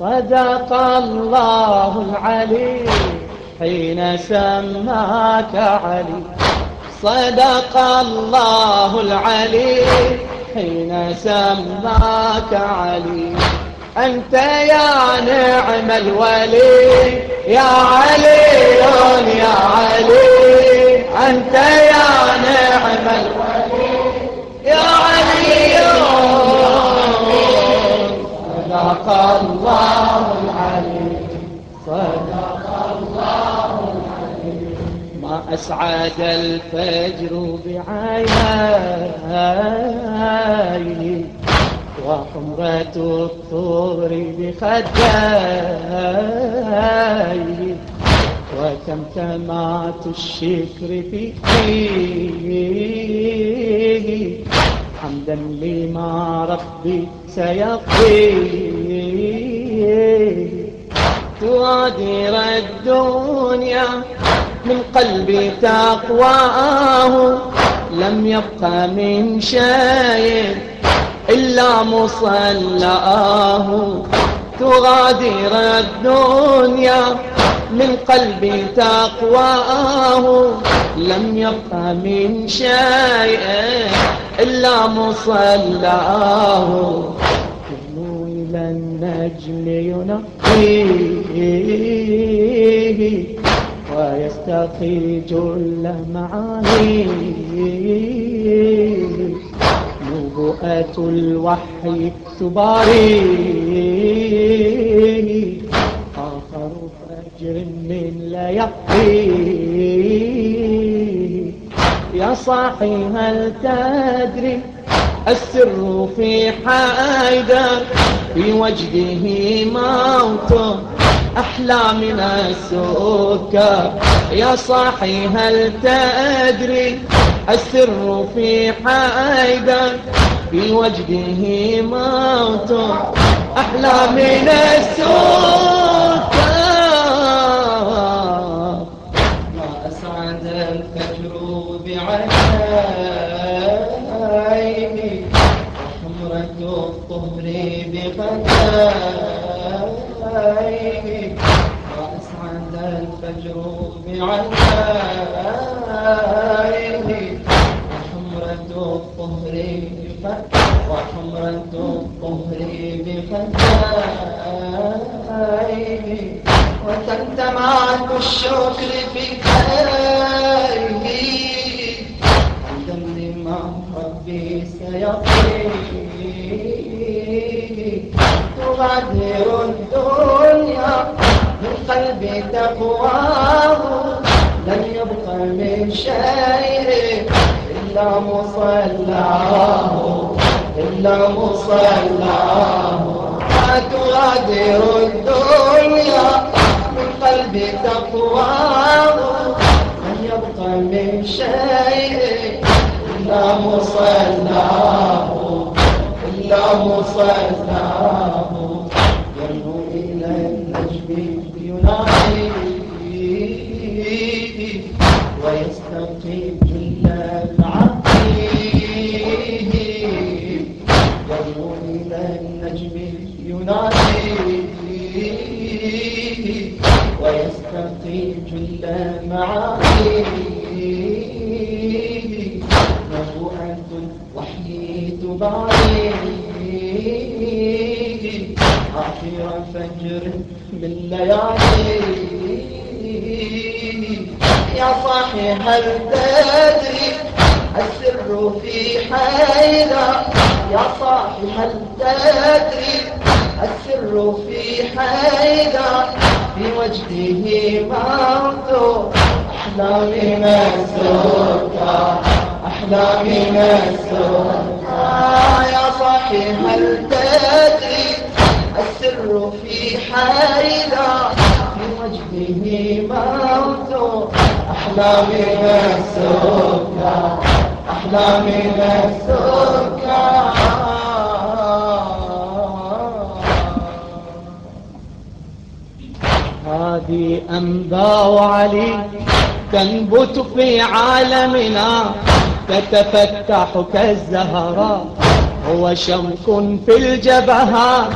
صدق الله العلي حين سماك علي. صدق الله العلي حين سماك علي. أنت يا نعم الولي يا علي يا علي. أنت يا نعم الولي. صدق الله العلي صدق الله العلي ما أسعد الفجر بعيني وحمرة الطور بخداي. وتمتمات الشكر فيه حمدا لما ربي سيقضيه تغادر الدنيا. من قلبي تقواه لم يبق من شيء إلا مصلاه. تغادر الدنيا. من قلبي تقواه لم يبق من شيء إلا مصلاه. النجم ينقيه ويستقي جل معانيه نبوءة الوحي تباري آخر فجر من ليقضي يا صاحي هل تدري السر في حيدر؟ في وجده موت. أحلى من السكر. يا صاحي هل تدري السر في حيدر؟ في وجهه موت. أحلى من السكر. الفجر بعينيه وحمرة الطهر وحمرة الطهر بخدائه وتنتمعت الشكر في خيره عند لما ربي سيقضيه تغادر الدنيا من قلب تقواه. لن يبق من شيء إلا مصلاه إلا مصلاه. تغادر الدنيا من قلب تقواه. لن يبق من شيء إلا مصلاه إلا مصلاه. ويستقيم جل معانيه نبوءة الوحي تباريه آخر فجر من لياليه يا صاحي هل تدري السر في حيدر يا صاحي هل تدري السر في في وجهه من السكر أحلى من السكر يا صاحي هل تدري السر في حيدر في وجهه موت أحلى من السكر أحلى هذه أنباء علي تنبت في عالمنا تتفتح كالزهراء هو شمك في الجبهات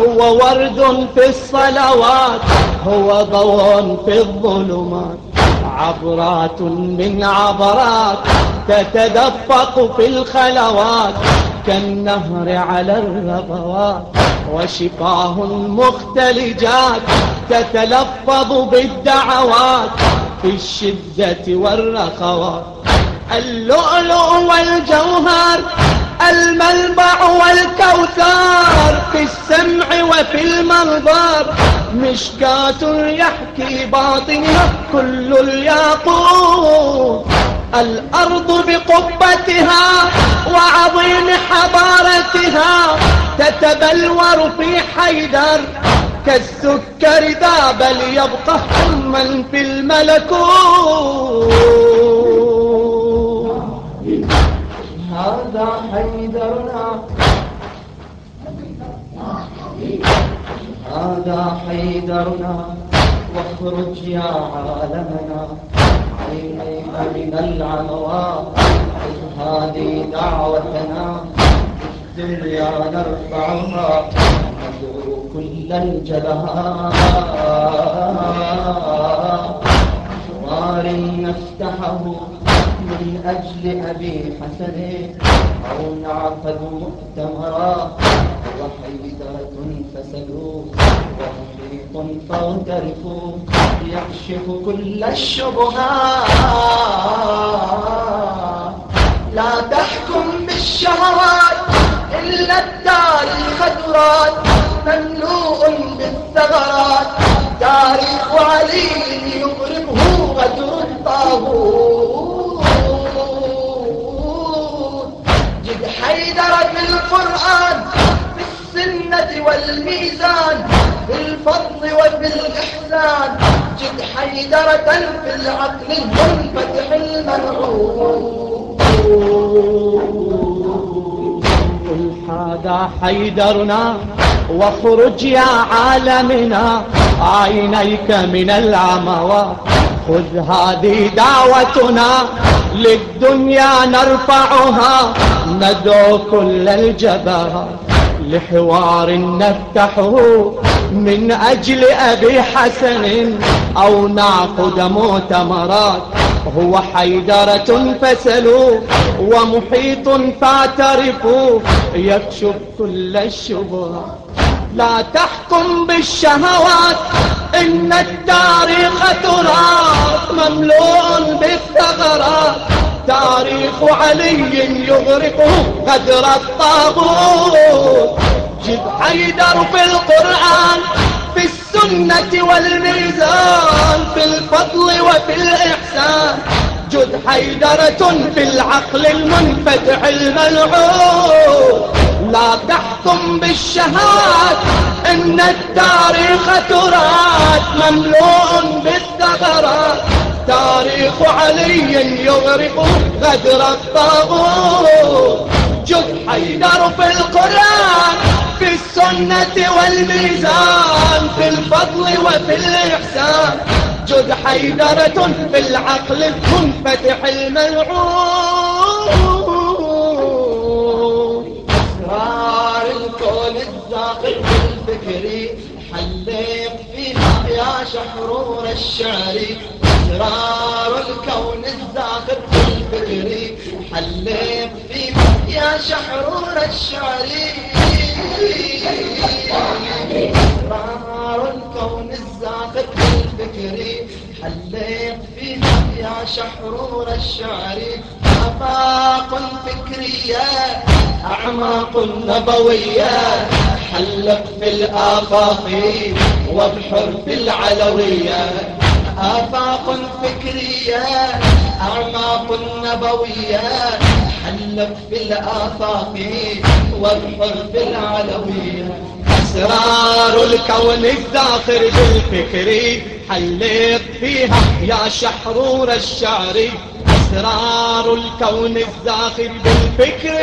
هو ورد في الصلوات هو ضوء في الظلمات. عبرات من عبرات تتدفق في الخلوات. كالنهر على الربوات. وشفاه مختلجات تتلفظ بالدعوات في الشدة والرخوات. اللؤلؤ والجوهر الملبع والكوثر في السمع وفي المنظر. مشكاة يحكي باطنها كل الياقوت. الأرض بقبتها وعظيم حضارتها تتبلور في حيدر. كالسكر ذاب ليبقى حما في الملكوت. هذا حيدرنا هذا حيدرنا واخرج يا عالمنا. عينيك من العموات هذه دعوتنا. الدنيا نرفعها ندعو كل الجبهات. حوار نفتحه من أجل أبي حسن أو نعقد مؤتمرا. وحيدرة فسدوا ومحيط فاغترفوا يكشف كل الشبهات. لا تحكم بالشهوات إلا التاريخ درات مملوء بالثغرات. تاريخ علي يغربه غدر الطاغوت. جد حيدر في القرآن في السنة والميزان في الفضل وفي الإحسان جد حيدرة في العقل المنفتح المنعوت. قل هذا حيدرنا واخرج يا عالمنا عينيك من العموات خذ هذه دعوتنا للدنيا نرفعها ندعو كل الجبهات لحوار نفتحه من أجل أبي حسن أو نعقد مؤتمرات. هو حيدرة فسلوا ومحيط فاعترفوا. يكشف كل الشبهات. لا تحكم بالشهوات إن التاريخ تراث. مملوء بالثغرات. تاريخ علي يغرقه غدر الطاغوت. السنة والميزان في الفضل وفي الإحسان. جد حيدرة في العقل المنفتح الملعون. لا تحكم بالشهاد إن التاريخ تراث. مملوء بالثغرات. تاريخ علي يغرق غدر الطاغوت. جد حيدر في القرآن في السنة والميزان في الفضل وفي الإحسان. جد حيدرة في العقل المنفتح الملعون. أسرار الكون الزاقل الفكري حلق فيها يا شحرور الشعري أسرار الكون الزاقل الفكري فيها يا شحرور الشعري أسرار الكون الزاقل الفكري حلق فيها يا شحرور الشعري آفاق فكرية أعماق نبوية. حلق في الآفاق وابحر في العلوية. آفاق فكرية أعماق نبوية حلق في الآفاق وابحر في العلوية. أسرار الكون الزاخر بالفكر حلق فيها يا شحرور الشعر. أسرار الكون الزاخر بالفكر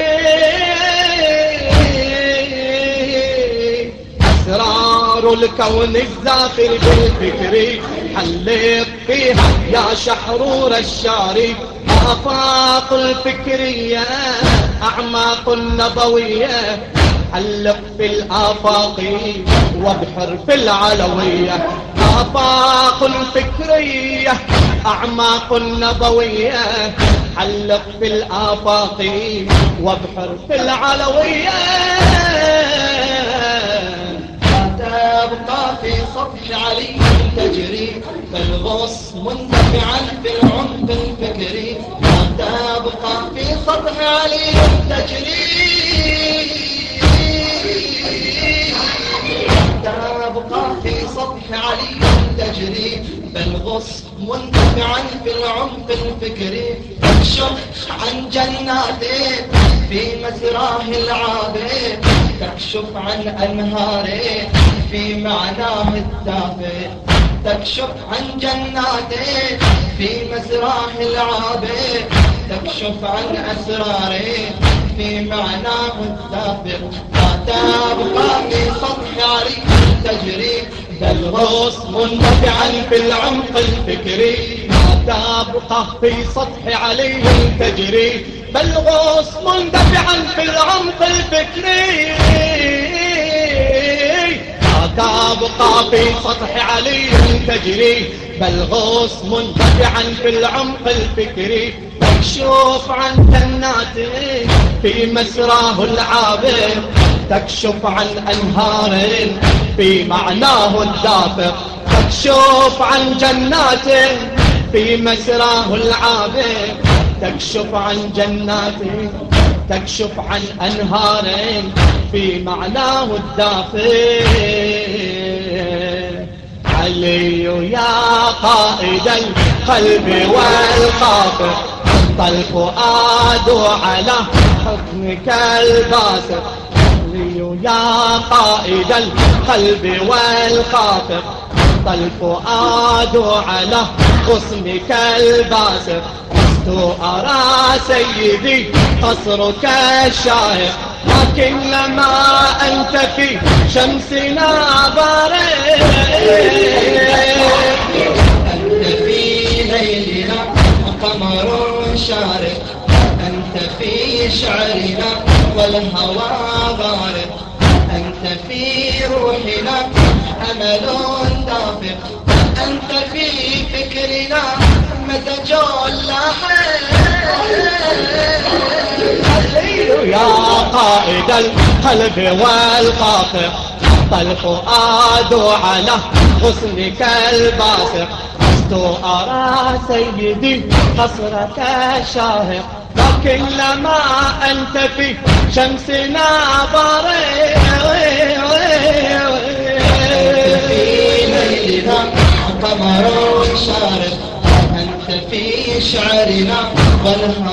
أسرار الكون الزاخر بالفكر حلق فيها يا شحرور الشعر. آفاق الفكرية أعماق النبوية. حلق في الآفاق وابحر في العلوية. آفاق فكرية أعماق نبوية حلق في الآفاق وابحر في العلوية. في سطح علي تجري فالغص منتفعا في العمق الفكري تبقى في سطح علي تجري تبقى في سطح علي تجري الفكري تكشف عن جناته في مسراه العابد تكشف عن أنهاره في معناه التافه تكشف عن جناته في مسراه العابد تكشف عن أسراره في معناه التافه تبقى في سطح علي تجري. الغص منتفعا في العمق الفكري. ما تبقى في سطح عليه تجري. بل مندفعا في العمق الفكري. تبقى في سطح علي تجري بل غوص مندفعا في العمق الفكري. مكشوف عن جناته في مسراه العابر تكشف عن أنهار في معناه الدافق تكشف عن جناته في مسراه العابر تكشف عن جناته تكشف عن أنهار في معناه الدافئ. علي يا قائد القلب والخاطر الفؤاد على حكمك الباسط علي يا قائد القلب والخاطر الفؤاد على خصمك الباسط لست أرى سيدي قصرك الشاهق. لكن لما أنت في شمسنا بارئ أنت في ليلنا قمر شارق. أنت في شعرنا والهوى غارق أنت في روحنا أمل دافق. أنت في فكرنا متجول يا قائد القلب والقاطع الفؤاد على غصنك الباسق لست أرى سيدي قصرك الشاهق لكن لما أنت في شمسنا ليلنا قمر شارق أنت في شعرنا والهوى